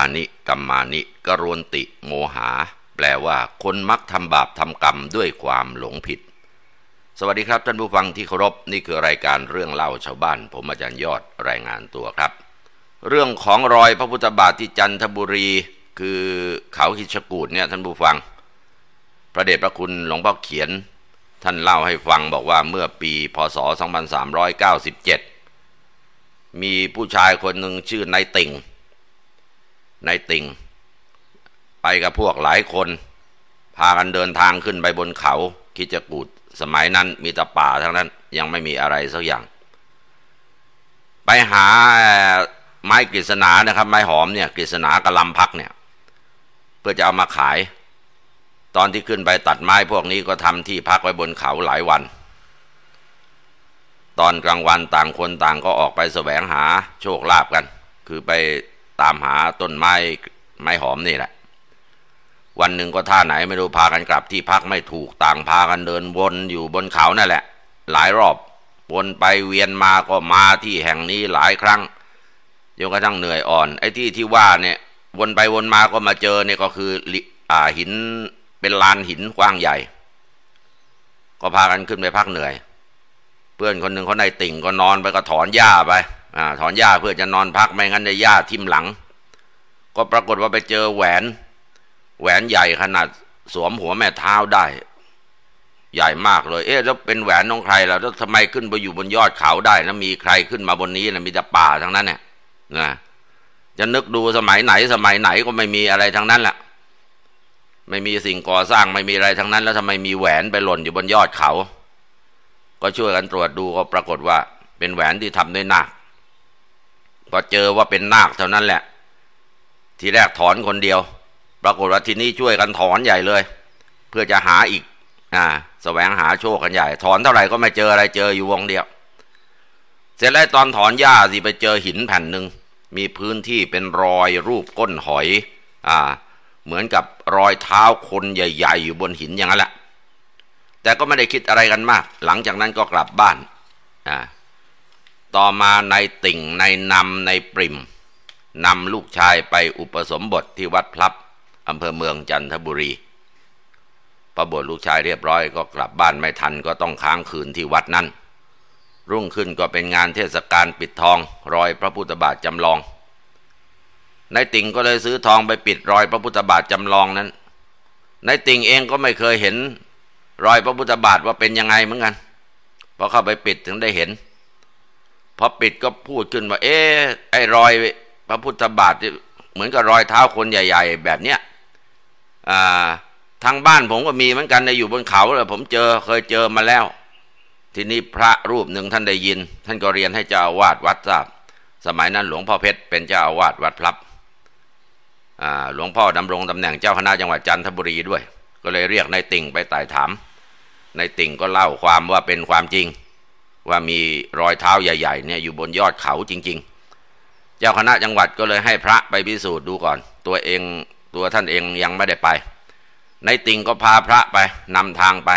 าปานิกัมมานิกรวนติโมหา แปลว่าคนมักทำบาปทำกรรมด้วยความหลงผิด สวัสดีครับท่านผู้ฟังที่เคารพนี่คือรายการเรื่องเล่าชาวบ้าน ผมอาจารย์ยอดรายงานตัวครับ เรื่องของรอยพระพุทธบาทที่จันทบุรี คือเขาหิชกูดเนี่ยท่านผู้ฟัง พระเดชพระคุณหลวงพ่อเขียน ท่านเล่าให้ฟังบอกว่าเมื่อปีพศ 2397 มีผู้ชายคนหนึ่งชื่อนายติ่ง นายติ่ง ไปกับพวกหลายคน พากันเดินทางขึ้นไปบนเขา คิจกูดสมัยนั้นมีแต่ป่าทั้งนั้นยังไม่มีอะไรสักอย่าง ไปหาไม้กฤษณานะครับ ไม้หอมเนี่ยกฤษณากระลำพักเนี่ย เพื่อจะเอามาขาย ตอนที่ขึ้นไปตัดไม้พวกนี้ก็ทำที่พักไว้บนเขาหลายวัน ตอนกลางวันต่างคนต่างก็ออกไปแสวงหาโชคลาภกัน คือไป ตามหาต้นไม้ไม้หอมนี่แหละ วันหนึ่งก็ท่าไหนไม่รู้พากันกลับที่พักไม่ถูกต่างพากันเดินวนอยู่บนเขานั่นแหละ หลายรอบวนไปเวียนมาก็มาที่แห่งนี้หลายครั้งจนกระทั่งเหนื่อยอ่อน ไอ้ที่ที่ว่าเนี่ย วนไปวนมาก็มาเจอเนี่ยก็คืออ่าหินเป็นลานหินกว้างใหญ่ ก็พากันขึ้นไปพักเหนื่อย เพื่อนคนหนึ่งเขาในติ่งก็นอนไปก็ถอนหญ้าไป อถอนหญ้าเพื่อจะนอนพักไม่งั้นจะหญ้าทิ่มหลัง ก็ปรากฏว่าไปเจอแหวน แหวนใหญ่ขนาดสวมหัวแม่เท้าได้ ใหญ่มากเลย เอ๊ะแล้วเป็นแหวนของใครล่ะแล้วทำไมขึ้นไปอยู่บนยอดเขาได้แล้วมีใครขึ้นมาบนนี้นะมีแต่ป่าทั้งนั้นเนี่ยนะจะนึกดูสมัยไหนสมัยไหนก็ไม่มีอะไรทั้งนั้นแหละไม่มีสิ่งก่อสร้างไม่มีอะไรทั้งนั้น แล้วทำไมมีแหวนไปหล่นอยู่บนยอดเขา ก็ช่วยกันตรวจดูก็ปรากฏว่า เป็นแหวนที่ทำด้วยนาค พอเจอว่าเป็นนาคเท่านั้นแหละ ทีแรกถอนคนเดียว ปรากฏว่าทีนี้ช่วยกันถอนใหญ่เลย เพื่อจะหาอีก อ่าสแสวงหาโชคกันใหญ่ ถอนเท่าไหร่ก็ไม่เจออะไรเจออยู่วงเดียว เสร็จแล้วตอนถอนหญ้าสิไปเจอหินแผ่นหนึ่งมีพื้นที่เป็นรอยรูปก้นหอย อ่า เหมือนกับรอยเท้าคนใหญ่ ๆ อยู่บนหินอย่างนั้นแหละแต่ก็ไม่ได้คิดอะไรกันมาก หลังจากนั้นก็กลับบ้าน อ่า ต่อมาในติ่งในนำในปริมนำลูกชายไปอุปสมบทที่วัดพลับอำเภอเมืองจันทบุรีพอบวชลูกชายเรียบร้อยก็กลับบ้านไม่ทันก็ต้องค้างคืนที่วัดนั้น รุ่งขึ้นก็เป็นงานเทศกาลปิดทอง รอยพระพุทธบาทจำลองในติ่งก็เลยซื้อทองไปปิดรอยพระพุทธบาทจำลองนั้นในติ่งเองก็ไม่เคยเห็น รอยพระพุทธบาทว่าเป็นยังไงเหมือนกันพอเข้าไปปิดถึงได้เห็น พอปิดก็พูดขึ้นว่า เอ๊ะไอ้รอยพระพุทธบาทเหมือนกับรอยเท้าคนใหญ่ ๆ แบบเนี้ยอ่าทางบ้านผมก็มีเหมือนกันในอยู่บนเขาเลยผมเจอเคยเจอมาแล้ว ทีนี้พระรูปหนึ่งท่านได้ยิน ท่านก็เรียนให้เจ้าอาวาสวัดทราบ สมัยนั้นหลวงพ่อเพชรเป็นเจ้าอาวาสวัดพลับหลวงพ่อดำรงตำแหน่งเจ้าคณะจังหวัดจันทบุรีด้วย ก็เลยเรียกนายติ่งไปไต่ถามนายติ่งก็เล่าความว่าเป็นความจริง ว่ามีรอยเท้าใหญ่ๆเนี่ยอยู่บนยอดเขาจริง ๆ เจ้าคณะจังหวัดก็เลยให้พระไปพิสูจน์ดูก่อน ตัวเองตัวท่านเองยังไม่ได้ไป ในติ่งก็พาพระไปนำทางไป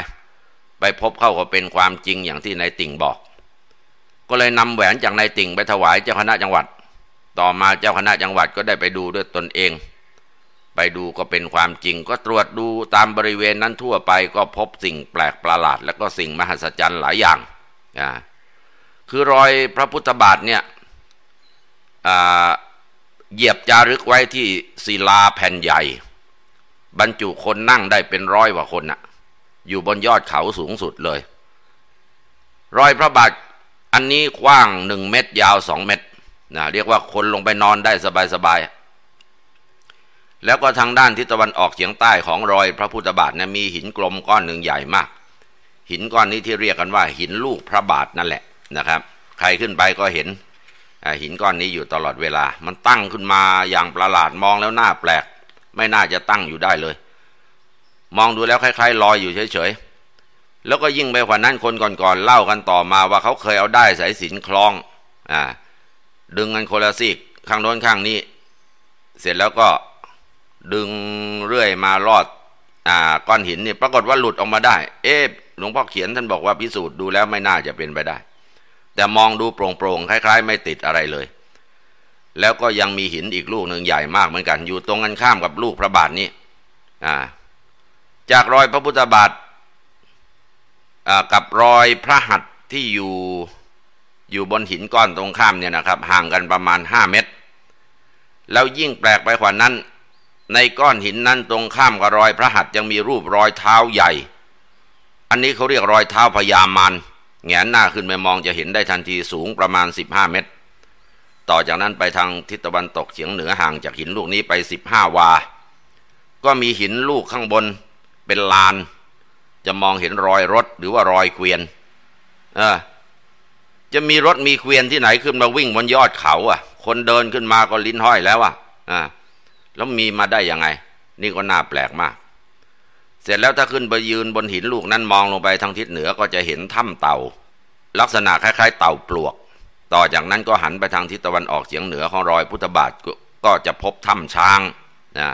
ไปพบเข้าก็เป็นความจริงอย่างที่ในติ่งบอก ก็เลยนำแหวนจากในติ่งไปถวายเจ้าคณะจังหวัด ต่อมาเจ้าคณะจังหวัดก็ได้ไปดูด้วยตนเอง ไปดูก็เป็นความจริง ก็ตรวจดูตามบริเวณนั้นทั่วไปก็พบสิ่งแปลกประหลาด และก็สิ่งมหัศจรรย์หลายอย่าง คือรอยพระพุทธบาทเนี่ยเหยียบจารึกไว้ที่ศิลาแผ่นใหญ่ บรรจุคนนั่งได้เป็นร้อยกว่าคนน่ะ อยู่บนยอดเขาสูงสุดเลย รอยพระบาทอันนี้กว้างหนึ่งเมตรยาวสองเมตรนะเรียกว่าคนลงไปนอนได้สบายๆแล้วก็ทางด้านทิศตะวันออกเฉียงใต้ของรอยพระพุทธบาทเนี่ยมีหินกลมก้อนหนึ่งใหญ่มาก หินก้อนนี้ที่เรียกกันว่า หินลูกพระบาทนั่นแหละนะครับ ใครขึ้นไปก็เห็นหินก้อนนี้อยู่ตลอดเวลา มันตั้งขึ้นมาอย่างประหลาดมองแล้วหน้าแปลก ไม่น่าจะตั้งอยู่ได้เลย มองดูแล้วคล้ายๆลอยอยู่เฉยๆแล้วก็ยิ่งไปกว่านั้นคนก่อนๆเล่ากันต่อมาว่าเขาเคยเอาได้สายสินคล้องอ่าดึงกันคนละซีกข้างโน้นข้างนี้ เสร็จแล้วก็ดึงเรื่อยมารอด ก้อนหินนี่ปรากฏว่าหลุดออกมาได้ เอ๊หลวงพ่อเขียนท่านบอกว่าพิสูจน์ดูแล้วไม่น่าจะเป็นไปได้ แต่มองดูโปร่งๆคล้าย ๆ ไม่ติดอะไรเลย แล้วก็ยังมีหินอีกลูกหนึ่งใหญ่มากเหมือนกัน อยู่ตรงกันข้ามกับลูกพระบาทนี้อ่าจากรอยพระพุทธบาทกับรอยพระหัตถ์ที่อยู่อยู่บนหินก้อนตรงข้ามเนี่ยนะครับ ห่างกันประมาณห้าเมตร แล้วยิ่งแปลกไปกว่านั้น ในก้อนหินนั้นตรงข้ามกับรอยพระหัตถ์ยังมีรูปรอยเท้าใหญ่ อันนี้เขาเรียกรอยเท้าพญามารแงนหน้าขึ้นไปมองจะเห็นได้ทันทีสูงประมาณสิบห้าเมตร ต่อจากนั้นไปทางทิศตะวันตกเฉียงเหนือห่างจากหินลูกนี้ไปสิบห้าวา ก็มีหินลูกข้างบนเป็นลาน จะมองเห็นรอยรถหรือว่ารอยเกวียนเออจะมีรถมีเกวียนที่ไหนขึ้นมาวิ่งบนยอดเขา อะ คนเดินขึ้นมาก็ลิ้นห้อยแล้วอะอ่า แล้วมีมาได้ยังไง นี่ก็น่าแปลกมาก เสร็จแล้วถ้าขึ้นไปยืนบนหินลูกนั้นมองลงไปทางทิศเหนือก็จะเห็นถ้ำเต่า ลักษณะคล้าย ๆ เต่าปลวก ต่อจากนั้นก็หันไปทางทิศตะวันออกเฉียงเหนือของรอยพุทธบาทก็จะพบถ้ำช้างนะ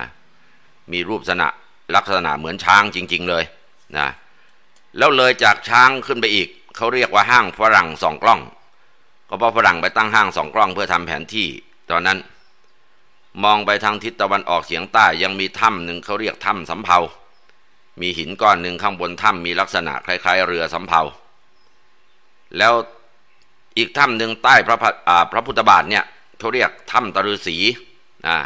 มีรูปษณะลักษณะเหมือนช้างจริง ๆเลยนะแล้วเลยจากช้างขึ้นไปอีกเขาเรียกว่าห้างฝรั่งสองกล้อง ก็เพราะฝรั่งไปตั้งห้างสองกล้องเพื่อทำแผนที่ ตอนนั้น มองไปทางทิศตะวันออกเฉียงใต้ยังมีถ้ำหนึ่งเขาเรียกถ้ำสำเภา มีหินก้อนหนึ่งข้างบนถ้ำมีลักษณะคล้าย ๆ เรือสำเภา แล้วอีกถ้ำหนึ่งใต้พระพระพุทธบาทเนี่ยเขาเรียกถ้ำตะฤษีอ่า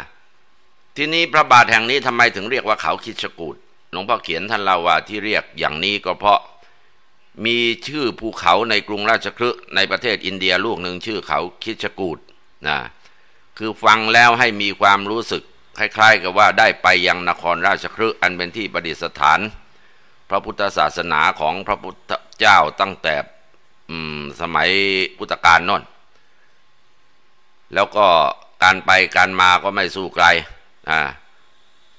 ที่นี้พระบาทแห่งนี้ทำไมถึงเรียกว่าเขาคิดชกูดหลวงพ่อเขียนท่านเล่าว่าที่เรียกอย่างนี้ก็เพราะมีชื่อภูเขาในกรุงราชคฤห์ในประเทศอินเดียลูกหนึ่งชื่อเขาคิดชกูดนะ คือฟังแล้วให้มีความรู้สึกคล้าย ๆ กับว่าได้ไปยังนครราชคฤห์อันเป็นที่ประดิษฐาน พระพุทธศาสนาของพระพุทธเจ้าตั้งแต่สมัยพุทธกาลน่นแล้วก็การไปการมาก็ไม่สู้ไกลอ่า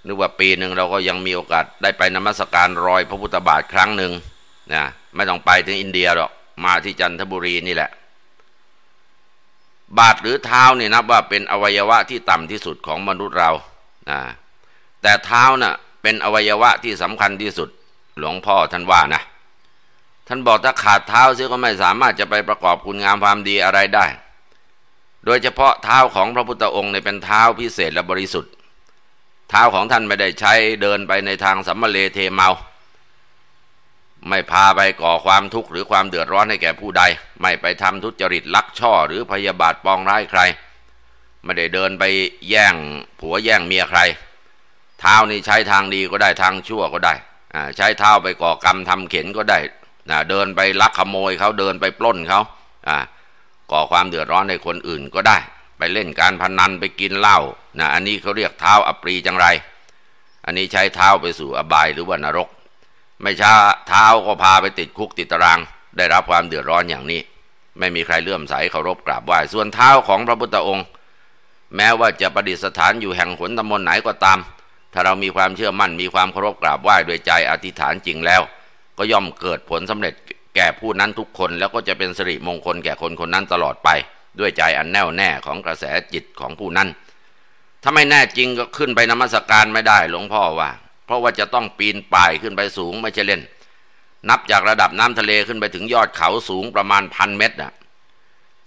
นึกว่าปีหนึ่งเราก็ยังมีโอกาสได้ไปนมัสการรอยพระพุทธบาทครั้งหนึ่งนะไม่ต้องไปถึงอินเดียหรอกมาที่จันทบุรีนี่แหละ บาทหรือเท้าเนี่ยนับว่าเป็นอวัยวะที่ต่ำที่สุดของมนุษย์เรานะแต่เท้านะ่ะเป็นอวัยวะที่สำคัญที่สุดหลวงพ่อท่านว่านะ ท่านบอกถ้าขาดเท้าเสียก็ไม่สามารถจะไปประกอบคุณงามความดีอะไรได้ โดยเฉพาะเท้าของพระพุทธองค์ในเป็นเท้าพิเศษและบริสุทธิ์ เท้าของท่านไม่ได้ใช้เดินไปในทางสัมมาเลเทเมา ไม่พาไปก่อความทุกข์หรือความเดือดร้อนให้แก่ผู้ใด ไม่ไปทำทุจริตลักช่อหรือพยาบาทปองร้ายใคร ไม่ได้เดินไปแย่งผัวแย่งเมียใคร เท้านี่ใช้ทางดีก็ได้ทางชั่วก็ได้ใช้เท้าไปก่อกรรมทำเข็นก็ได้เดินไปลักขโมยเขาเดินไปปล้นเขาก่อความเดือดร้อนให้คนอื่นก็ได้ ไปเล่นการพนันไปกินเหล้านะอันนี้เขาเรียกเท้าอปรีจังไร อันนี้ใช้เท้าไปสู่อบายหรือว่านรก ไม่ช้าเท้าก็พาไปติดคุกติดตาราง ได้รับความเดือดร้อนอย่างนี้ ไม่มีใครเลื่อมใสเคารพกราบไหว้ส่วนเท้าของพระพุทธองค์ แม้ว่าจะประดิษฐานอยู่แห่งขนตำมนไหนก็ตาม ถ้าเรามีความเชื่อมั่นมีความเคารพกราบไหว้ด้วยใจอธิษฐานจริงแล้ว ก็ย่อมเกิดผลสำเร็จแก่ผู้นั้นทุกคนแล้วก็จะเป็นสิริมงคลแก่คนคนนั้นตลอดไป ด้วยใจอันแน่วแน่ของกระแสจิตของผู้นั้นถ้าไม่แน่จริงก็ขึ้นไปนมัสการไม่ได้หลวงพ่อว่า เพราะว่าจะต้องปีนป่ายขึ้นไปสูงไม่ใช่เล่น นับจากระดับน้ำทะเลขึ้นไปถึงยอดเขาสูงประมาณพันเมตรนะ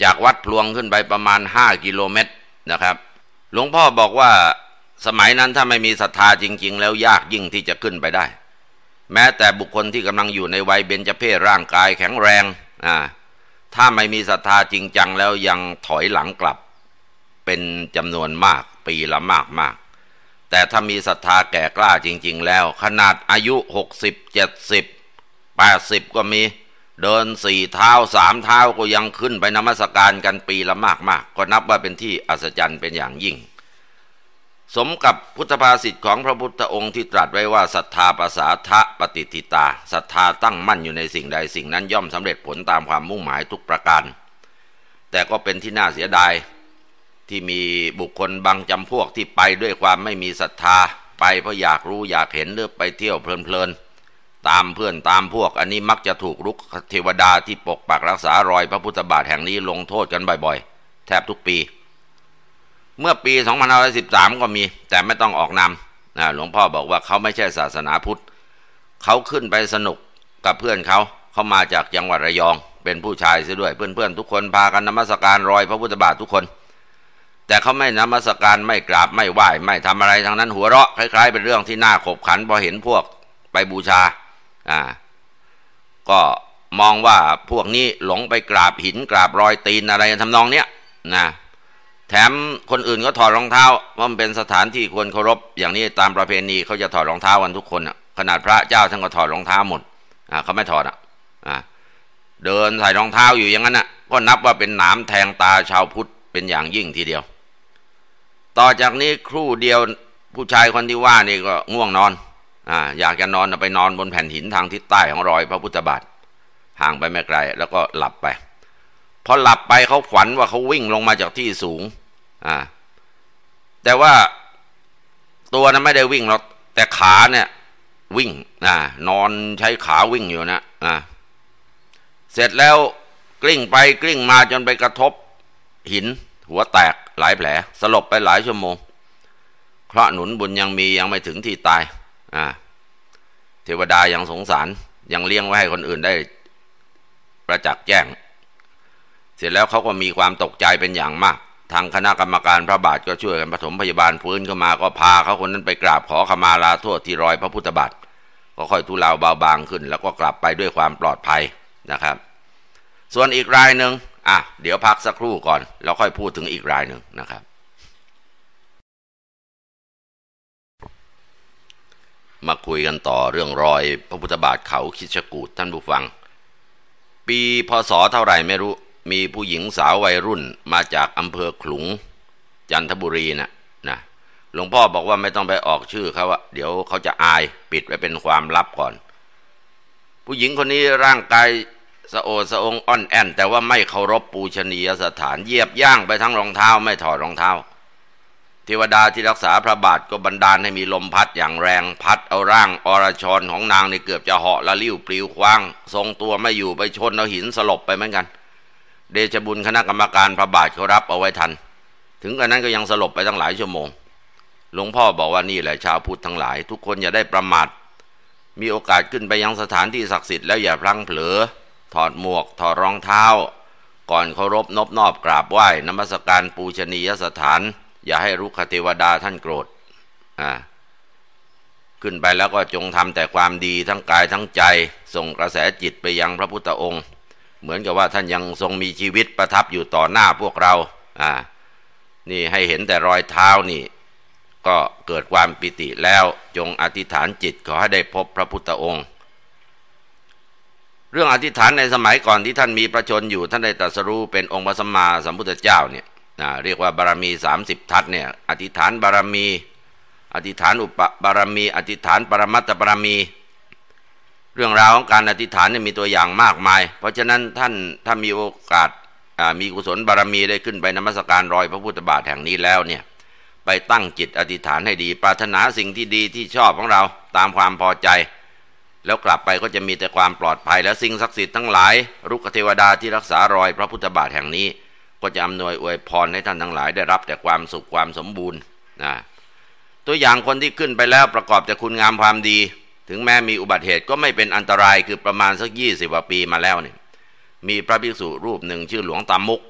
จากวัดพลวงขึ้นไปประมาณห้ากิโลเมตรนะครับ หลวงพ่อบอกว่าสมัยนั้นถ้าไม่มีศรัทธาจริง ๆ แล้วยากยิ่งที่จะขึ้นไปได้ แม้แต่บุคคลที่กำลังอยู่ในวัยเบญจเพศร่างกายแข็งแรงอ่าถ้าไม่มีศรัทธาจริงจังแล้วยังถอยหลังกลับ เป็นจำนวนมากปีละมากมาก แต่ถ้ามีศรัทธาแก่กล้าจริง ๆ แล้ว ขนาดอายุหกสิบเจ็ดสิบแปดสิบก็มี เดินสี่เท้าสามเท้าก็ยังขึ้นไปนมัสการกันปีละมากมากก็นับว่าเป็นที่อัศจรรย์เป็นอย่างยิ่ง สมกับพุทธภาษิตของพระพุทธองค์ที่ตรัสไว้ว่าศรัทธาภาษาทะปฏิทิตาศรัทธาตั้งมั่นอยู่ในสิ่งใดสิ่งนั้นย่อมสำเร็จผลตามความมุ่งหมายทุกประการ แต่ก็เป็นที่น่าเสียดาย ที่มีบุคคลบางจำพวกที่ไปด้วยความไม่มีศรัทธา ไปเพราะอยากรู้อยากเห็นหรือไปเที่ยวเพลินๆตามเพื่อนตามพวก อันนี้มักจะถูกรุกเทวดาที่ปกปักรักษารอยพระพุทธบาทแห่งนี้ลงโทษกันบ่อยๆ แทบทุกปี เมื่อปี2513 ก็มี แต่ไม่ต้องออกนามนะหลวงพ่อบอกว่าเขาไม่ใช่ศาสนาพุทธเขาขึ้นไปสนุกกับเพื่อนเขาเขามาจากจังหวัดระยอง เป็นผู้ชายซะด้วย เพื่อนๆทุกคนพากันนมัสการรอยพระพุทธบาททุกคน แต่เขาไม่นมัสการไม่กราบไม่ไหว้ไม่ทำอะไรทั้งนั้นหัวเราะคล้ายๆ เป็นเรื่องที่น่าขบขันพอเห็นพวกไปบูชาอ่าก็มองว่าพวกนี้หลงไปกราบหินกราบรอยตีนอะไรทำนองเนี้ยนะแถมคนอื่นก็ถอดรองเท้าเพราะมันเป็นสถานที่ควรเคารพ อย่างนี้ตามประเพณีเขาจะถอดรองเท้ากันทุกคนอะขนาดพระเจ้าท่านก็ถอดรองเท้าหมดอ่าเขาไม่ถอดอะอ่าเดินใส่รองเท้าอยู่อย่างนั้นอะก็นับว่าเป็นหนามแทงตาชาวพุทธเป็นอย่างยิ่งทีเดียว ต่อจากนี้ครู่เดียวผู้ชายคนที่ว่านี่ก็ง่วงนอนอ่าอยากจะนอนไปนอนบนแผ่นหินทางทิศใต้ของรอยพระพุทธบาทห่างไปไม่ไกล แล้วก็หลับไปพอหลับไปเขาฝันว่าเขาวิ่งลงมาจากที่สูงอ่าแต่ว่าตัวนั้นไม่ได้วิ่งหรอกแต่ขาเนี่ย วิ่งอ่านอนใช้ขาวิ่งอยู่นะอ่าเสร็จแล้วกลิ้งไปกลิ้งมาจนไปกระทบหิน หัวแตก หลายแผล สลบไปหลายชั่วโมง เคราะหนุนบุญยังมียังไม่ถึงที่ตายอ่าเทวดายังสงสาร ยังเลี้ยงไว้ให้คนอื่นได้ประจักษ์แจ้ง เสร็จแล้วเขาก็มีความตกใจเป็นอย่างมาก ทางคณะกรรมการพระบาทก็ช่วยกันปฐมพยาบาลฟื้นขึ้นมาก็พาเขาคนนั้นไปกราบขอขมาลาโทษที่รอยพระพุทธบาทก็ค่อยทุเลาเบาบางขึ้น แล้วก็กลับไปด้วยความปลอดภัยนะครับ ส่วนอีกรายหนึ่ง อะเดี๋ยวพักสักครู่ก่อนแล้วค่อยพูดถึงอีกรายหนึ่งนะครับ มาคุยกันต่อเรื่องรอยพระพุทธบาทเขาคิชกูดท่านผู้ฟัง ปีพศเท่าไหร่ไม่รู้ มีผู้หญิงสาววัยรุ่นมาจากอำเภอขลุง จันทบุรีนะ่ะนะหลวงพ่อบอกว่าไม่ต้องไปออกชื่อเขาว่าเดี๋ยวเขาจะอายปิดไว้เป็นความลับก่อน ผู้หญิงคนนี้ร่างกาย สะโอสะองอ่อนแอนแต่ว่าไม่เคารพปูชนียสถานเยียบย่างไปทั้งรองเท้าไม่ถอดรองเท้าเทวดาที่รักษาพระบาทก็บันดาลให้มีลมพัดอย่างแรงพัดเอาร่างอรชรของนางในเกือบจะเหาะละลิ้วปลิวคว้าง ทรงตัวไม่อยู่ไปชนเอาหินสลบไปเหมือนกัน เดชบุญคณะกรรมการพระบาทเขารับเอาไว้ทัน ถึงกระนั้นก็ยังสลบไปตั้งหลายชั่วโมงหลวงพ่อบอกว่านี่แหละชาวพุทธทั้งหลาย ทุกคนอย่าได้ประมาทมีโอกาสขึ้นไปยังสถานที่ศักดิ์สิทธิ์แล้วอย่าพลั้งเผลอ ถอดหมวก ถอดรองเท้า ก่อนเคารพนบนอบกราบไหว้นมัสการปูชนียสถาน อย่าให้รุกขเทวดาท่านโกรธอ่าขึ้นไปแล้วก็จงทำแต่ความดีทั้งกายทั้งใจ ส่งกระแสจิตไปยังพระพุทธองค์ เหมือนกับว่าท่านยังทรงมีชีวิตประทับอยู่ต่อหน้าพวกเราอ่านี่ให้เห็นแต่รอยเท้านี่ ก็เกิดความปิติแล้วจงอธิษฐานจิตขอให้ได้พบพระพุทธองค์ เรื่องอธิษฐานในสมัยก่อนที่ท่านมีประชนอยู่ท่านได้ตรัสรู้เป็นองค์พระสัมมาสัมพุทธเจ้าเนี่ยเรียกว่าบารมีสามสิบทัศเนี่ยอธิษฐานบารมี อธิษฐานอุปบารมี อธิษฐานปรมัตถบารมี เรื่องราวของการอธิษฐานเนี่ยมีตัวอย่างมากมาย เพราะฉะนั้นท่านถ้ามีโอกาสมีกุศลบารมีได้ขึ้นไปนมัสการรอยพระพุทธบาทแห่งนี้แล้วเนี่ยไปตั้งจิตอธิษฐานให้ดี ปรารถนาสิ่งที่ดีที่ชอบของเราตามความพอใจ แล้วกลับไปก็จะมีแต่ความปลอดภัยและสิ่งศักดิ์สิทธิ์ทั้งหลายรุกเทวดาที่รักษารอยพระพุทธบาทแห่งนี้ ก็จะอำนวยอวยพรให้ท่านทั้งหลาย ได้รับแต่ความสุขความสมบูรณ์นะตัวอย่างคนที่ขึ้นไปแล้วประกอบแต่คุณงามความดี ถึงแม้มีอุบัติเหตุก็ไม่เป็นอันตรายคือประมาณสักยี่สิบปีมาแล้วเนี่ยมีพระภิกษุรูปหนึ่งชื่อหลวงตามุก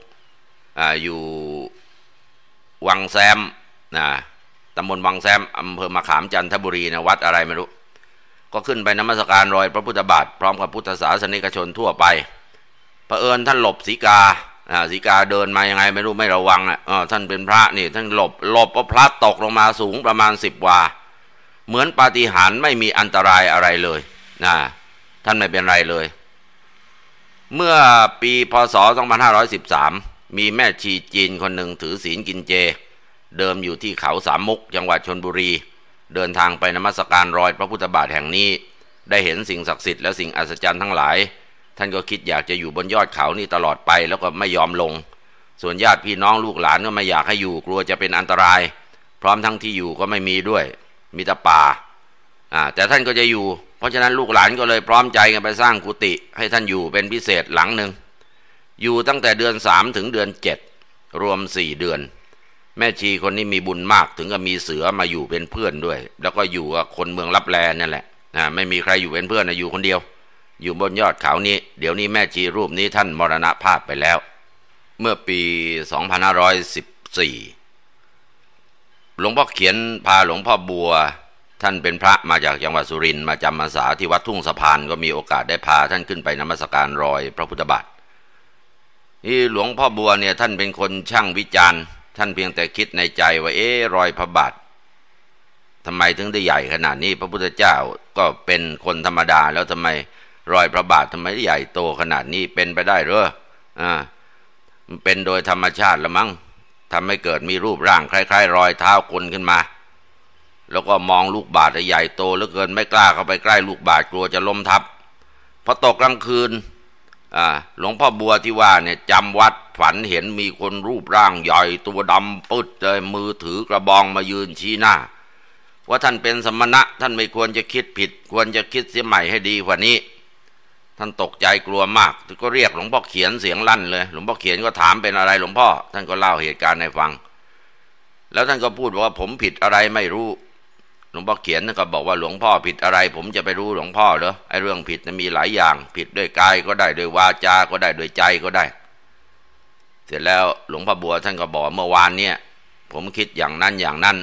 ออยู่วังแซมนะตำบลวังแซมอำเภอมะขามจันทบุรีนะวัดอะไรไม่รู้ ก็ขึ้นไปนมัสการรอยพระพุทธบาทพร้อมกับพุทธศาสนิกชนทั่วไปเผอิญท่านหลบสีกาสีกาเดินมายังไงไม่รู้ไม่ระวังอะท่านเป็นพระนี่ท่านหลบหลบพระพลัดตกลงมาสูงประมาณสิบวา เหมือนปาฏิหาริย์ไม่มีอันตรายอะไรเลยนะท่านไม่เป็นไรเลย เมื่อปีพศ 2513 มีแม่ชีจีนคนหนึ่งถือศีลกินเจ เดิมอยู่ที่เขาสามมุกจังหวัดชนบุรี เดินทางไปนมัสการรอยพระพุทธบาทแห่งนี้ ได้เห็นสิ่งศักดิ์สิทธิ์และสิ่งอัศจรรย์ทั้งหลาย ท่านก็คิดอยากจะอยู่บนยอดเขานี่ตลอดไปแล้วก็ไม่ยอมลง ส่วนญาติพี่น้องลูกหลานก็ไม่อยากให้อยู่กลัวจะเป็นอันตราย พร้อมทั้งที่อยู่ก็ไม่มีด้วย มีแต่ป่าอ่าแต่ท่านก็จะอยู่ เพราะฉะนั้นลูกหลานก็เลยพร้อมใจกันไปสร้างกุฏิให้ท่านอยู่เป็นพิเศษหลังหนึ่งอยู่ตั้งแต่เดือนสามถึงเดือนเจ็ดรวมสี่เดือน แม่ชีคนนี้มีบุญมากถึงกับมีเสือมาอยู่เป็นเพื่อนด้วย แล้วก็อยู่กับคนเมืองรับแลนั่นแหละนะไม่มีใครอยู่เป็นเพื่อนนะอยู่คนเดียว อยู่บนยอดเขานี้ เดี๋ยวนี้แม่ชีรูปนี้ท่านมรณภาพไปแล้ว เมื่อปี 2514 หลวงพ่อเขียนพาหลวงพ่อบัว ท่านเป็นพระมาจากจังหวัดสุรินทร์มาจำพรรษาที่วัดทุ่งสะพานก็มีโอกาสได้พาท่านขึ้นไปนมัสการรอยพระพุทธบาทนี่หลวงพ่อบัวเนี่ยท่านเป็นคนช่างวิจารณ์ ท่านเพียงแต่คิดในใจว่า เอ๊รอยพระบาททำไมถึงได้ใหญ่ขนาดนี้ พระพุทธเจ้าก็เป็นคนธรรมดา แล้วทำไมรอยพระบาททำไมใหญ่โตขนาดนี้เป็นไปได้หรืออ่ามันเป็นโดยธรรมชาติละมั้งทำให้เกิดมีรูปร่างคล้าย ๆ รอยเท้าคนขึ้นมา แล้วก็มองลูกบาศใหญ่โตเหลือเกินไม่กล้าเข้าไปใกล้ลูกบาศกลัวจะล้มทับพอตกกลางคืน หลวงพ่อบัวที่ว่าเนี่ยจำวัดฝันเห็นมีคนรูปร่างใหญ่ตัวดำปึ๊ดเลยมือถือกระบองมายืนชี้หน้า ว่าท่านเป็นสมณะ ท่านไม่ควรจะคิดผิด ควรจะคิดเสียใหม่ให้ดีกว่านี้ ท่านตกใจกลัวมากก็เรียกหลวงพ่อเขียนเสียงลั่นเลย หลวงพ่อเขียนก็ถามเป็นอะไรหลวงพ่อ ท่านก็เล่าเหตุการณ์ให้ฟัง แล้วท่านก็พูดว่าผมผิดอะไรไม่รู้ ลวงพ่อเขียนก็บอกว่าหลวงพ่อผิดอะไร ผมจะไปรู้หลวงพ่อเหรอไอ้เรื่องผิดมีหลายอย่าง ผิดด้วยกายก็ได้ด้วยวาจา ก็ได้ด้วยใจก็ได้ เสร็จแล้วหลวงพ่อบัวท่านก็บอกเมื่อวานเนี่ย ผมคิดอย่างนั้นอย่างนั้น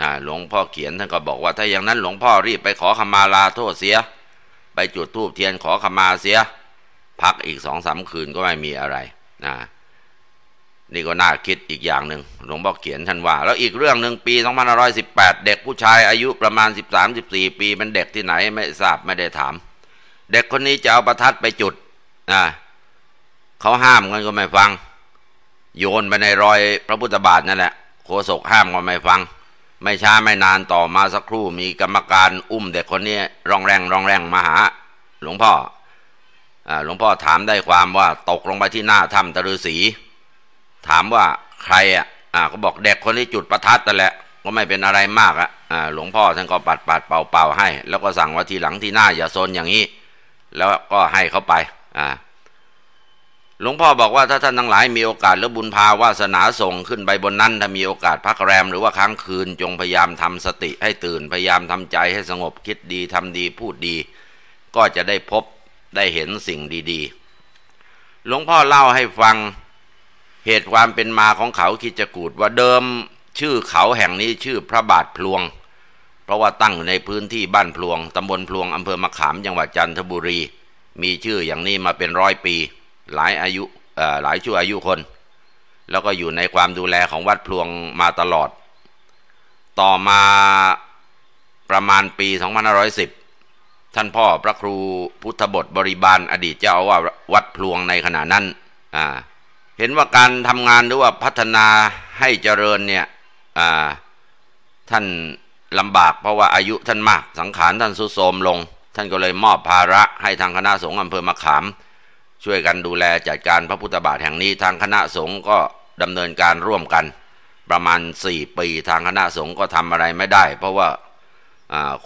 อ่าหลวงพ่อเขียนท่านก็บอกว่าถ้าอย่างนั้นหลวงพ่อรีบไปขอขมาลาโทษเสีย ไปจุดธูปเทียนขอขมาเสีย พักอีกสองสามคืนก็ไม่มีอะไรนะ นี่ก็น่าคิดอีกอย่างหนึ่งหลวงพ่อเขียนท่านว่า แล้วอีกเรื่องหนึ่งปี2518 เด็กผู้ชายอายุประมาณ 13-14 ปีเป็นเด็กที่ไหนไม่ทราบไม่ได้ถาม เด็กคนนี้จะเอาประทัดไปจุดนะเขาห้ามกันก็ไม่ฟัง โยนไปในรอยพระพุทธบาทนั่นแหละโคศกห้ามก็ไม่ฟัง ไม่ช้าไม่นานต่อมาสักครู่มีกรรมการอุ้มเด็กคนนี้ร้องแรงร้องแรงมาหา หลวงพ่อหลวงพ่อถามได้ความว่าตกลงไปที่หน้าถ้ำตะฤษี ถามว่าใครอะอ่าก็บอกเด็กคนที่จุดประทัดแต่แหละ ก็ไม่เป็นอะไรมากอะอ่าหลวงพ่อท่านก็ปัดปัดเป่าเป่าให้ แล้วก็สั่งว่าทีหลังที่หน้าอย่าโซนอย่างนี้ แล้วก็ให้เขาไปอ่าหลวงพ่อบอกว่าถ้าท่านทั้งหลายมีโอกาสหรือบุญพาวาสนาส่งขึ้นไปบนนั้นถ้ามีโอกาสพักแรม หรือว่าค้างคืนจงพยายามทำสติให้ตื่นพยายามทำใจให้สงบคิดดีทำดีพูดดี ก็จะได้พบได้เห็นสิ่งดี ๆ หลวงพ่อเล่าให้ฟัง เหตุความเป็นมาของเขาคิจกูดว่าเดิมชื่อเขาแห่งนี้ชื่อพระบาทพลวง เพราะว่าตั้งอยู่ในพื้นที่บ้านพลวงตำบลพลวงอำเภอมะขามจังหวัดจันทบุรี มีชื่ออย่างนี้มาเป็นร้อยปี หลายอายุหลายชั่วอายุคน แล้วก็อยู่ในความดูแลของวัดพลวงมาตลอด ต่อมาประมาณปี2510 ท่านพ่อพระครูพุทธบทบริบาลอดีตเจ้าอาว่าวัดพลวงในขณะนั้นอ่า เห็นว่าการทำงานหรือว่าพัฒนาให้เจริญเนี่ยท่านลำบากเพราะว่าอายุท่านมากสังขารท่านสุดโทมลง ท่านก็เลยมอบภาระให้ทางคณะสงฆ์อำเภอมะขาม ช่วยกันดูแลจัดการพระพุทธบาทแห่งนี้ทางคณะสงฆ์ก็ดำเนินการร่วมกัน ประมาณสี่ปีทางคณะสงฆ์ก็ทำอะไรไม่ได้ เพราะว่า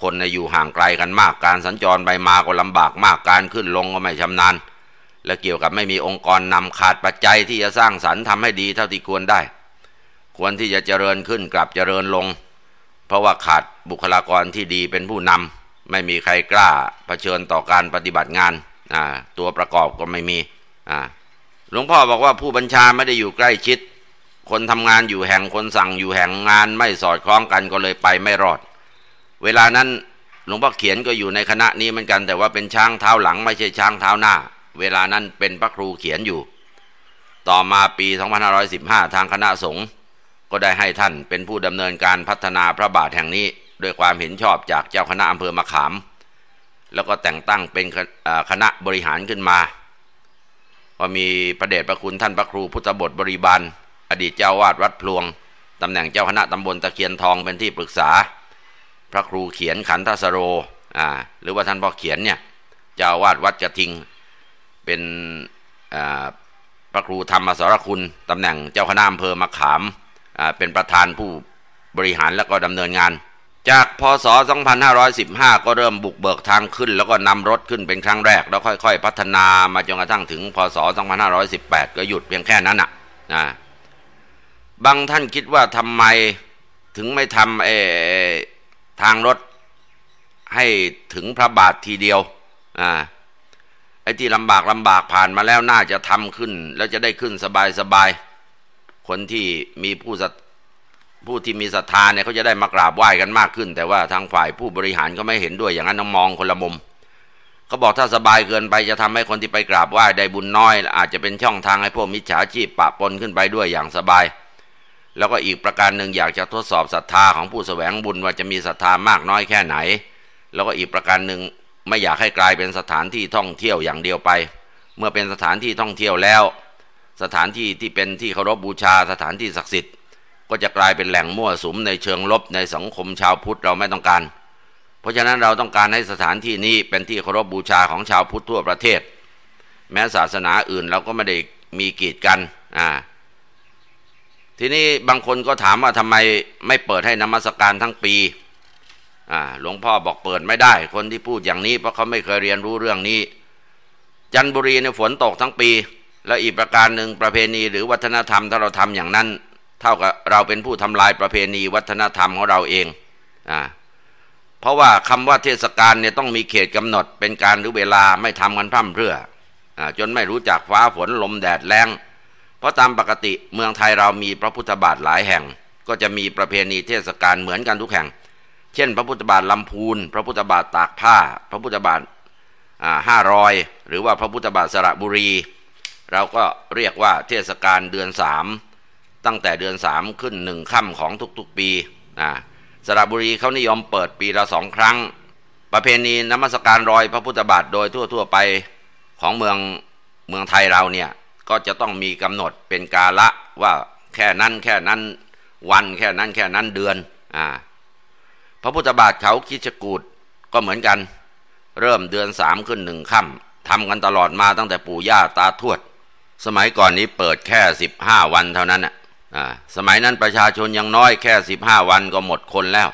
คนอยู่ห่างไกลกันมากการสัญจรไปมาก็ลำบากมากการขึ้นลงก็ไม่ชำนาญ และเกี่ยวกับไม่มีองค์กรนำขาดปัจจัยที่จะสร้างสรรค์ทำให้ดีเท่าที่ควรได้ ควรที่จะเจริญขึ้นกลับเจริญลง เพราะว่าขาดบุคลากรที่ดีเป็นผู้นำไม่มีใครกล้าเผชิญต่อการปฏิบัติงานตัวประกอบก็ไม่มีหลวงพ่อบอกว่าผู้บัญชาไม่ได้อยู่ใกล้ชิด คนทำงานอยู่แห่งคนสั่งอยู่แห่งงานไม่สอดคล้องกันก็เลยไปไม่รอด เวลานั้นหลวงพ่อเขียนก็อยู่ในคณะนี้เหมือนกัน แต่ว่าเป็นช้างเท้าหลังไม่ใช่ช้างเท้าหน้า เวลานั้นเป็นพระครูเขียนอยู่ ต่อมาปี 2515 ทางคณะสงฆ์ก็ได้ให้ท่านเป็นผู้ดำเนินการพัฒนาพระบาทแห่งนี้ด้วยความเห็นชอบจากเจ้าคณะอำเภอมะขาม แล้วก็แต่งตั้งเป็นคณะบริหารขึ้นมาก็มีประเดชประคุณท่านพระครูพุทธบทบริบาลอดีตเจ้าวาดวัดพลวงตำแหน่งเจ้าคณะตำบลตะเคียนทองเป็นที่ปรึกษา พระครูเขียนขันทสโรหรือว่าท่านพ่อเขียนเนี่ยเจ้าวาดวัดกระทิง เป็นพระครูธรรมสารคุณตำแหน่งเจ้าคณะอำเภอมะขามเป็นประธานผู้บริหารแล้วก็ดำเนินงาน จากพศ 2515 ก็เริ่มบุกเบิกทางขึ้น แล้วก็นำรถขึ้นเป็นครั้งแรก แล้วค่อยๆ พัฒนามาจนกระทั่งถึงพศ 2518 ก็หยุดเพียงแค่นั้นนะนะบางท่านคิดว่าทำไมถึงไม่ทำเอทางรถให้ถึงพระบาททีเดียวอ่า อ้ที่ลำบากลำบากผ่านมาแล้วน่าจะทำขึ้น แล้วจะได้ขึ้นสบายสบายคนที่มีผู้ผู้ที่มีศรัทธาเนี่ยเขาจะได้มากราบไหว้กันมากขึ้น แต่ว่าทางฝ่ายผู้บริหารก็ไม่เห็นด้วยอย่างนั้นมองคนละมุมเขาบอกถ้าสบายเกินไปจะทำให้คนที่ไปกราบไหว้ได้บุญน้อย อาจจะเป็นช่องทางให้พวกมิจฉาชีพปะปนขึ้นไปด้วยอย่างสบาย แล้วก็อีกประการหนึ่งอยากจะทดสอบศรัทธาของผู้แสวงบุญว่าจะมีศรัทธามากน้อยแค่ไหน แล้วก็อีกประการหนึ่ง ไม่อยากให้กลายเป็นสถานที่ท่องเที่ยวอย่างเดียวไป เมื่อเป็นสถานที่ท่องเที่ยวแล้ว สถานที่ที่เป็นที่เคารพบูชาสถานที่ศักดิ์สิทธิ์ ก็จะกลายเป็นแหล่งมั่วสุมในเชิงลบในสังคมชาวพุทธเราไม่ต้องการ เพราะฉะนั้นเราต้องการให้สถานที่นี้เป็นที่เคารพบูชาของชาวพุทธทั่วประเทศ แม้ศาสนาอื่นเราก็ไม่ได้มีกีดกันอ่าทีนี้บางคนก็ถามว่าทำไมไม่เปิดให้นมัสการทั้งปี หลวงพ่อบอกเปิดไม่ได้ คนที่พูดอย่างนี้เพราะเขาไม่เคยเรียนรู้เรื่องนี้ จันบุรีในฝนตกทั้งปี แล้วอีกประการหนึ่งประเพณีหรือวัฒนธรรมถ้าเราทำอย่างนั้น เท่ากับเราเป็นผู้ทำลายประเพณีวัฒนธรรมของเราเองอ่าเพราะว่าคำว่าเทศกาลเนี่ยต้องมีเขตกำหนดเป็นการหรือเวลาไม่ทำกันพร่ำเพรื่ออ่าจนไม่รู้จักฟ้าฝนลมแดดแรงเพราะตามปกติเมืองไทยเรามีพระพุทธบาทหลายแห่ง ก็จะมีประเพณีเทศกาลเหมือนกันทุกแห่ง เช่น พระพุทธบาทลำพูน พระพุทธบาทตากผ้า พระพุทธบาทห้ารอยหรือว่าพระพุทธบาทสระบุรี เราก็เรียกว่าเทศกาลเดือนสามตั้งแต่เดือนสามขึ้นหนึ่งค่ำของทุกๆปีนะสระบุรีเขานิยมเปิดปีละสองครั้ง ประเพณีนมัสการรอยพระพุทธบาทโดยทั่ว ๆ ไปของเมืองเมืองไทยเราเนี่ยก็จะต้องมีกำหนดเป็นกาละว่าแค่นั้นแค่นั้นวันแค่นั้นแค่นั้นเดือนอ่า พระพุทธบาทเขาคิจกูดก็เหมือนกัน เริ่มเดือนสามขึ้นหนึ่งค่ำทำกันตลอดมาตั้งแต่ปู่ย่าตาทวด สมัยก่อนนี้เปิดแค่สิบห้าวันเท่านั้นอะสมัยนั้นประชาชนยังน้อยแค่สิบห้าวันก็หมดคนแล้ว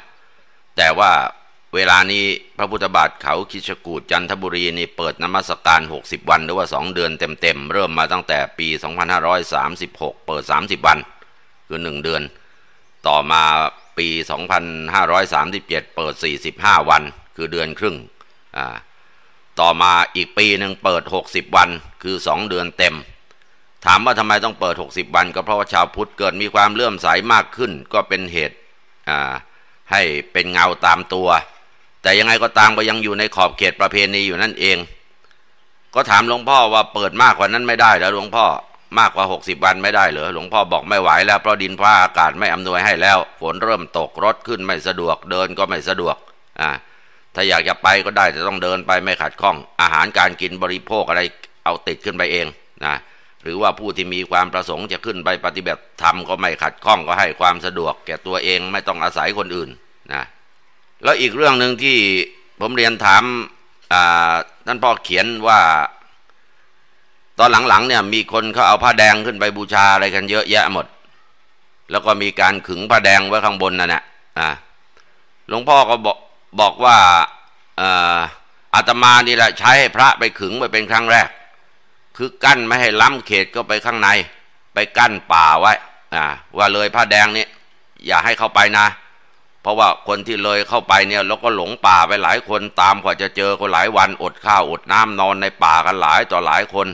แต่ว่าเวลานี้พระพุทธบาทเขาคิชกูดจันทบุรีนี่เปิดนมัสการหกสิบวัน หรือว่าสองเดือนเต็มๆ เริ่มมาตั้งแต่ปีสองพันห้าร้อยสามสิบหกเปิดสามสิบวัน คือหนึ่งเดือน ต่อมา ปีสองพันห้าร้อยสามสิบเปิดสี่สิบห้าวัน คือเดือนครึ่ง ต่อมาอีกปีหนึ่งเปิดหกสิบวัน คือสองเดือนเต็ม ถามว่าทำไมต้องเปิด 60 วัน ก็เพราะว่าชาวพุทธเกิดมีความเลื่อมใสมากขึ้น ก็เป็นเหตุให้เป็นเงาตามตัว แต่ยังไงก็ตามก็ยังอยู่ในขอบเขตประเพณีอยู่นั่นเอง ก็ถามหลวงพ่อว่าเปิดมากกว่านั้นไม่ได้แล้วหลวงพ่อ มากกว่า 60 วันไม่ได้เหรอหลวงพ่อบอกไม่ไหวแล้วเพราะดินฟ้าอากาศไม่อำนวยให้แล้ว ฝนเริ่มตกรถขึ้นไม่สะดวกเดินก็ไม่สะดวกอ่าถ้าอยากจะไปก็ได้แต่ต้องเดินไปไม่ขัดข้อง อาหารการกินบริโภคอะไรเอาติดขึ้นไปเองนะหรือว่าผู้ที่มีความประสงค์จะขึ้นไปปฏิบัติธรรมก็ไม่ขัดข้องก็ให้ความสะดวก แก่ตัวเองไม่ต้องอาศัยคนอื่นนะแล้วอีกเรื่องหนึ่งที่ผมเรียนถามท่านพ่อเขียนว่า ตอนหลังๆเนี่ยมีคนเขาเอาผ้าแดงขึ้นไปบูชาอะไรกันเยอะแยะหมด แล้วก็มีการขึงผ้าแดงไว้ข้างบนนั่นแหละหลวงพ่อก็บอกบอกว่าอาตมานี่แหละใช้ให้พระไปขึงไปเป็นครั้งแรก คือกั้นไม่ให้ล้ำเขตก็ไปข้างใน ไปกั้นป่าไว้ว่าเลยผ้าแดงนี่อย่าให้เข้าไปนะ เพราะว่าคนที่เลยเข้าไปเนี่ยแล้วก็หลงป่าไปหลายคนตามกว่าจะเจอก็หลายวันอดข้าวอดน้ำนอนในป่ากันหลายต่อหลายคน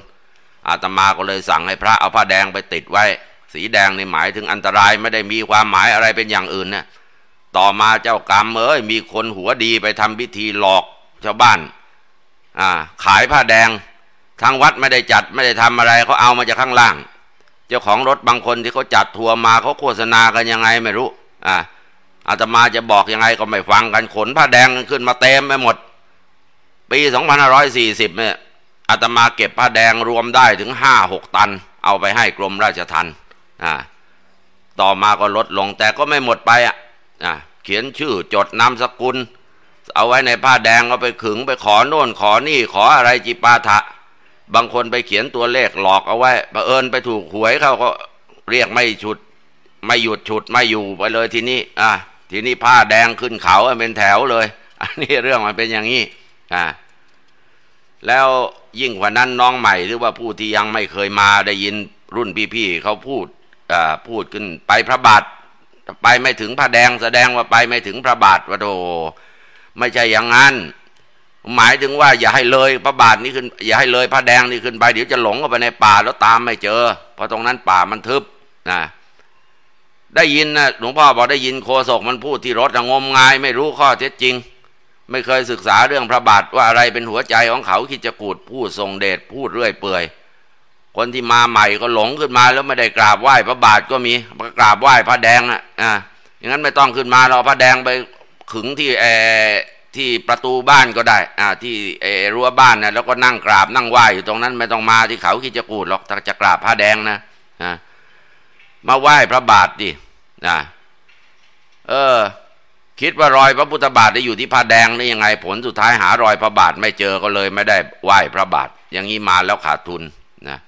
อาตมาก็เลยสั่งให้พระเอาผ้าแดงไปติดไว้ สีแดงในหมายถึงอันตรายไม่ได้มีความหมายอะไรเป็นอย่างอื่นนะต่อมาเจ้ากรรมเอ้ยมีคนหัวดีไปทำพิธีหลอกชาวบ้านอ่าขายผ้าแดงทางวัดไม่ได้จัดไม่ได้ทำอะไรเขาเอามาจากข้างล่าง เจ้าของรถบางคนที่เขาจัดทัวร์มาเขาโฆษณากันยังไงไม่รู้อ่าอาตมาจะบอกยังไงก็ไม่ฟังกันขนผ้าแดงขึ้นมาเต็มไปหมด ปี 2540เนี่ย อาตมาเก็บผ้าแดงรวมได้ถึงห้าหกตัน เอาไปให้กรมราชทัณฑ์อ่าต่อมาก็ลดลงแต่ก็ไม่หมดไปอะอ่าเขียนชื่อจดนามสกุล เอาไว้ในผ้าแดงเอาไปขึงไปขอโน่นขอนี่ขออะไรจิปาถะ บางคนไปเขียนตัวเลขหลอกเอาไว้บังเอิญไปถูกหวยเขาก็เรียกไม่ฉุด ไม่หยุดฉุดไม่อยู่ไปเลยทีนี้อะทีนี้ผ้าแดงขึ้นเขาเป็นแถวเลย อันนี้เรื่องมันเป็นอย่างนี้อ่า แล้วยิ่งกว่านั้นน้องใหม่หรือว่าผู้ที่ยังไม่เคยมาได้ยินรุ่นพี่ๆเขาพูดพูดขึ้นไปพระบาทไปไม่ถึงพระแดงแสดงว่าไปไม่ถึงพระบาทว่าโธไม่ใช่อย่างนั้น หมายถึงว่าอย่าให้เลยพระบาทนี้ขึ้น อย่าให้เลยพระแดงนี่ขึ้นไปเดี๋ยวจะหลงเข้าไปในป่าแล้วตามไม่เจอ เพราะตรงนั้นป่ามันทึบนะได้ยินนะหลวงพ่อบอกได้ยินโคศกมันพูดที่รถงมงาย ไม่รู้ข้อเท็จจริง ไม่เคยศึกษาเรื่องพระบาทว่าอะไรเป็นหัวใจของเขาคิดจะกูดพูดทรงเดชพูดเรื่อยเปื่อย คนที่มาใหม่ก็หลงขึ้นมาแล้วไม่ได้กราบไหว้พระบาทก็มีกราบไหว้พระแดงอะอ่าอย่างนั้นไม่ต้องขึ้นมาเราพระแดงไปขึงที่เอที่ประตูบ้านก็ได้ อ่า ที่เอรั้วบ้านนะแล้วก็นั่งกราบนั่งไหว้อยู่ตรงนั้น ไม่ต้องมาที่เขาคิดจะกูดหรอกถ้าจะกราบพระแดงนะอ่ามาไหว้พระบาทดินะเออ คิดว่ารอยพระพุทธบาทได้อยู่ที่พระแดงได้ยังไงผลสุดท้ายหารอยพระบาทไม่เจอก็เลยไม่ได้ไหว้พระบาท อย่างนี้มาแล้วขาดทุนนะ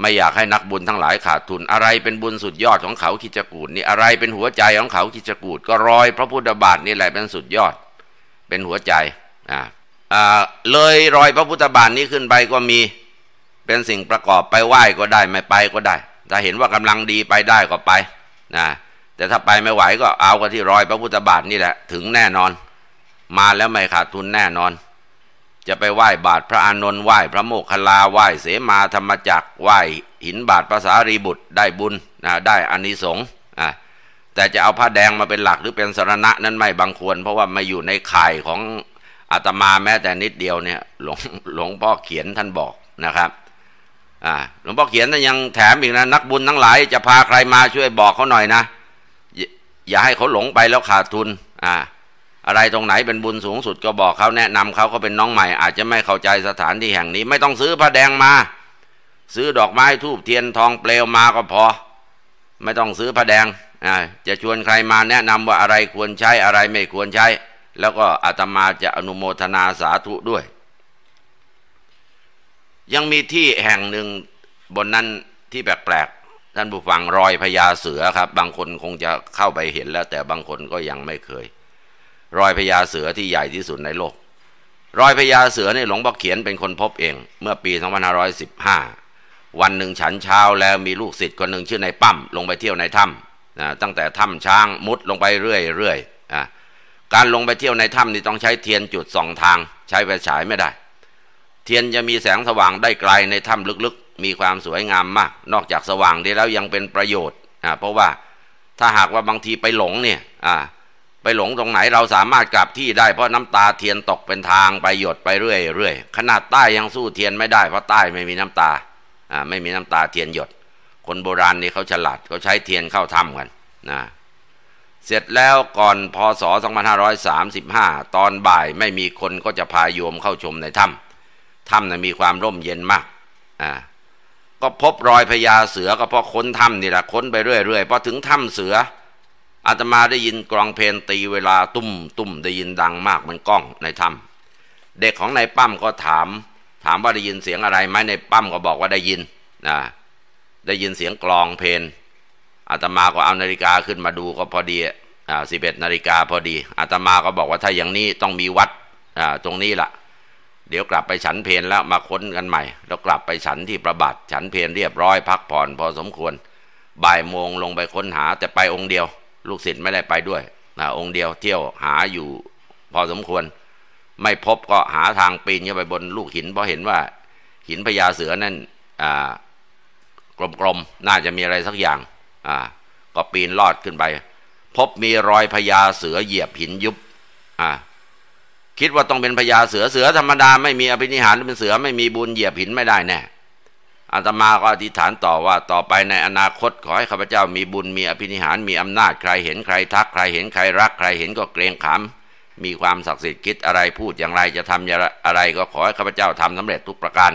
ไม่อยากให้นักบุญทั้งหลายขาดทุน อะไรเป็นบุญสุดยอดของเขาคิจกูดนี่อะไรเป็นหัวใจของเขาคิจกูดก็รอยพระพุทธบาทนี่แหละเป็นสุดยอด เป็นหัวใจอ่าอ่าเลยรอยพระพุทธบาทนี้ขึ้นไปก็มีเป็นสิ่งประกอบไปไหว้ก็ได้ไม่ไปก็ได้ ถ้าเห็นว่ากำลังดีไปได้ก็ไปนะ แต่ถ้าไปไม่ไหวก็เอากันที่รอยพระพุทธบาทนี่แหละ ถึงแน่นอน มาแล้วไม่ขาดทุนแน่นอน จะไปไหว้บาทพระอานนท์ไหว้พระโมคคัลลาไหว้เสมาธรรมจักไหว้หินบาทภาษารีบุตรได้บุญนะได้อานิสงส์อะแต่จะเอาผ้าแดงมาเป็นหลักหรือเป็นสรณะนั้นไม่บางควร เพราะว่ามาอยู่ในข่ายของอาตมาแม้แต่นิดเดียวเนี่ยหลวงหลวงพ่อเขียนท่านบอกนะครับอ่าหลวงพ่อเขียนท่านยังแถมอีกนะนักบุญทั้งหลายจะพาใครมาช่วยบอกเขาหน่อยนะ อย่าให้เขาหลงไปแล้วขาดทุน อ่า อะไรตรงไหนเป็นบุญสูงสุดก็บอกเขาแนะนำเขาก็เป็นน้องใหม่ อาจจะไม่เข้าใจสถานที่แห่งนี้ ไม่ต้องซื้อผ้าแดงมา ซื้อดอกไม้ทูบเทียนทองเปลวมาก็พอ ไม่ต้องซื้อผ้าแดงอ่าจะชวนใครมาแนะนำว่าอะไรควรใช้อะไรไม่ควรใช้ แล้วก็อาตมาจะอนุโมทนาสาธุด้วย ยังมีที่แห่งหนึ่งบนนั้นที่แปลก ท่านผู้ฟังรอยพญาเสือครับ บางคนคงจะเข้าไปเห็นแล้ว แต่บางคนก็ยังไม่เคย รอยพญาเสือที่ใหญ่ที่สุดในโลก รอยพญาเสือนี่หลวงพ่อเขียนเป็นคนพบเอง เมื่อปี 2515 วันหนึ่งฉันเช้าแล้วมีลูกศิษย์คนหนึ่งชื่อในปั้มลงไปเที่ยวในถ้ำนะตั้งแต่ถ้ำช้างมุดลงไปเรื่อยๆนะการลงไปเที่ยวในถ้ำนี่ต้องใช้เทียนจุดสองทาง ใช้ไฟฉายไม่ได้ เทียนจะมีแสงสว่างได้ไกลในถ้ำลึกๆ มีความสวยงามมาก นอกจากสว่างดีแล้วยังเป็นประโยชน์นะเพราะว่าถ้าหากว่าบางทีไปหลงเนี่ยอ่าไปหลงตรงไหนเราสามารถกลับที่ได้เพราะน้ำตาเทียนตกเป็นทางไปหยดไปเรื่อยเรื่อยขนาดใต้ยังสู้เทียนไม่ได้เพราะใต้ไม่มีน้ำตาอ่าไม่มีน้ำตาเทียนหยด คนโบราณนี่เขาฉลาดเขาใช้เทียนเข้าถ้ำกันนะเสร็จแล้วก่อนพศ 2535 ตอนบ่ายไม่มีคนก็จะพาโยมเข้าชมในถ้ำถ้ำนะมีความร่มเย็นมากอ่า ก็พบรอยพญาเสือก็เพราะค้นถ้ำนี่แหละค้นไปเรื่อยๆพอถึงถ้ำเสืออาตมาได้ยินกรองเพลนตีเวลาตุ้มตุ้มได้ยินดังมากมันกล้องในถ้ำเด็กของนายปั้มก็ถาม ถามว่าได้ยินเสียงอะไรไหมในปั้มก็บอกว่าได้ยินนะได้ยินเสียงกลองเพลนอาตมาก็เอานาฬิกาขึ้นมาดูก็พอดีอ่าสิบเอ็ดนาฬิกาพอดีอาตมาก็บอกว่าถ้าอย่างนี้ต้องมีวัดอ่าตรงนี้ละ่ะ เดี๋ยวกลับไปฉันเพลแล้วมาค้นกันใหม่ แล้วกลับไปฉันที่ประบัติ ฉันเพลเรียบร้อยพักผ่อนพอสมควร บ่ายโมงลงไปค้นหาแต่ไปองค์เดียว ลูกศิษย์ไม่ได้ไปด้วยนะองค์เดียวเที่ยวหาอยู่พอสมควร ไม่พบก็หาทางปีนขึ้นไปบนลูกหินเพราะเห็นว่า หินพญาเสือนั่นกลมๆน่าจะมีอะไรสักอย่างก็ปีนลอดขึ้นไป พบมีรอยพญาเสือเหยียบหินยุบอ่า คิดว่าต้องเป็นพญาเสือเสือธรรมดาไม่มีอภินิหารเป็นเสือไม่มีบุญเหยียบหินไม่ได้แน่อาตมาก็อธิษฐานต่อว่าต่อไปในอนาคตขอให้ข้าพเจ้ามีบุญมีอภินิหารมีอำนาจใครเห็นใครทักใครเห็นใครรักใครเห็นก็เกรงขามมีความศักดิ์สิทธิ์คิดอะไรพูดอย่างไรจะทำอะไรก็ขอให้ข้าพเจ้าทำสำเร็จทุกประการ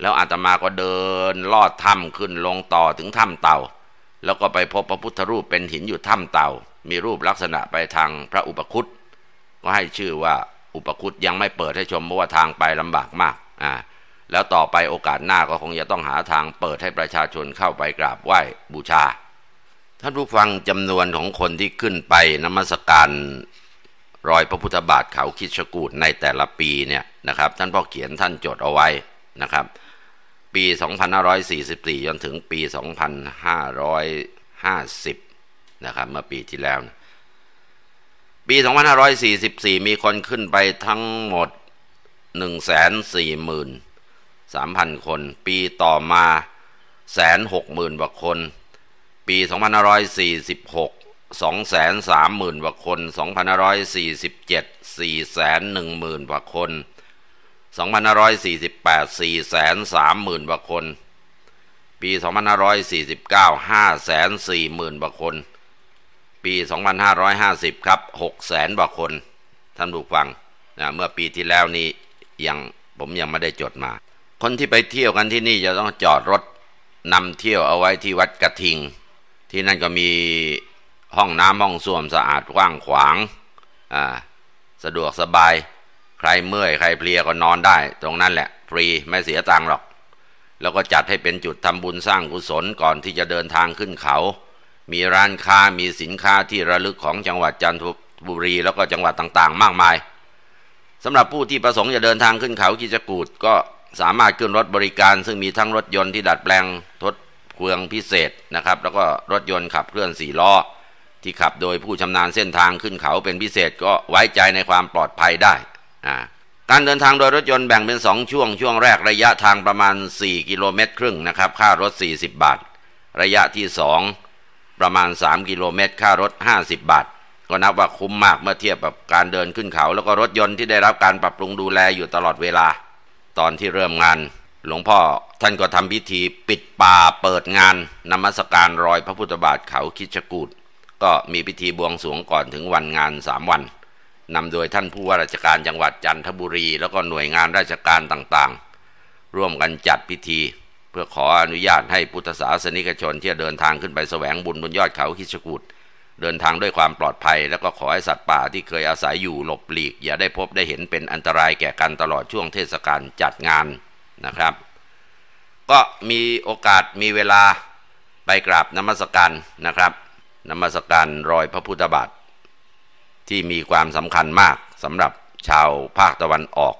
แล้วอาตมาก็เดินลอดถ้ำขึ้นลงต่อถึงถ้ำเต่า แล้วก็ไปพบพระพุทธรูปเป็นหินอยู่ถ้ำเต่า มีรูปลักษณะไปทางพระอุปคุต ก็ให้ชื่อว่าอุปคุตยังไม่เปิดให้ชมเพราะว่าทางไปลำบากมากอ่าแล้วต่อไปโอกาสหน้าก็คงจะต้องหาทางเปิดให้ประชาชนเข้าไปกราบไหว้บูชา ท่านผู้ฟังจำนวนของคนที่ขึ้นไปนมัสการรอยพระพุทธบาทเขาคิดชกูดในแต่ละปีเนี่ยนะครับ ท่านพ่อเขียนท่านจดเอาไว้นะครับ ปี 2544 จนถึงปี 2550 นะครับเมื่อปีที่แล้ว ปี 2544 มีคนขึ้นไปทั้งหมด 140,000 คน ปีต่อมาแสนหกหมื่นกว่าคน ปี 2546 230,000กว่าคน 2547 410,000กว่าคน 2548 430,000กว่าคน ปี 2549 540,000กว่าคน ปี 2550 ครับ600,000กว่าคน ท่านผู้ฟังนะเมื่อปีที่แล้วนี้ยังผมยังไม่ได้จดมา คนที่ไปเที่ยวกันที่นี่จะต้องจอดรถนำเที่ยวเอาไว้ที่วัดกระทิง ที่นั่นก็มีห้องน้ำห้องส้วมสะอาดกว้างขวางอ่าสะดวกสบาย ใครเมื่อยใครเพลียก็นอนได้ ตรงนั้นแหละ ฟรีไม่เสียตังค์หรอก แล้วก็จัดให้เป็นจุดทำบุญสร้างกุศลก่อนที่จะเดินทางขึ้นเขา มีร้านค้ามีสินค้าที่ระลึกของจังหวัดจันทบุรี แล้วก็จังหวัดต่างๆ มากมายสำหรับผู้ที่ประสงค์จะเดินทางขึ้นเขากิจกูดก็สามารถขึ้นรถบริการ ซึ่งมีทั้งรถยนต์ที่ดัดแปลงทดเครื่องพิเศษนะครับ แล้วก็รถยนต์ขับเคลื่อนสี่ล้อ ที่ขับโดยผู้ชำนาญเส้นทางขึ้นเขาเป็นพิเศษก็ไว้ใจในความปลอดภัยได้อ่าการเดินทางโดยรถยนต์แบ่งเป็นสองช่วง ช่วงแรกระยะทางประมาณ 4 กิโลเมตรครึ่งนะครับ ค่ารถ 40 บาท ระยะที่ 2 ประมาณ 3 กิโลเมตร ค่ารถ 50 บาท ก็นับว่าคุ้มมากเมื่อเทียบกับการเดินขึ้นเขา แล้วก็รถยนต์ที่ได้รับการปรับปรุงดูแลอยู่ตลอดเวลา ตอนที่เริ่มงาน หลวงพ่อท่านก็ทำพิธีปิดป่าเปิดงานนมัสการรอยพระพุทธบาทเขาคิชกูดก็มีพิธีบวงสรวงก่อนถึงวันงานสามวันนำโดยท่านผู้ว่าราชการจังหวัดจันทบุรี แล้วก็หน่วยงานราชการต่างๆ ร่วมกันจัดพิธี พื่อขออนุญาตให้พุทธศาสนิกชนที่เดินทางขึ้นไปแสวงบุญบนยอดเขาคิชกูดเดินทางด้วยความปลอดภัย แล้วก็ขอให้สัตว์ป่าที่เคยอาศัยอยู่หลบหลีก อย่าได้พบได้เห็นเป็นอันตรายแก่กันตลอดช่วงเทศกาลจัดงานนะครับ ก็มีโอกาสมีเวลาไปกราบนมัสการนะครับนมัสการรอยพระพุทธบาทที่มีความสำคัญมากสำหรับชาวภาคตะวันออก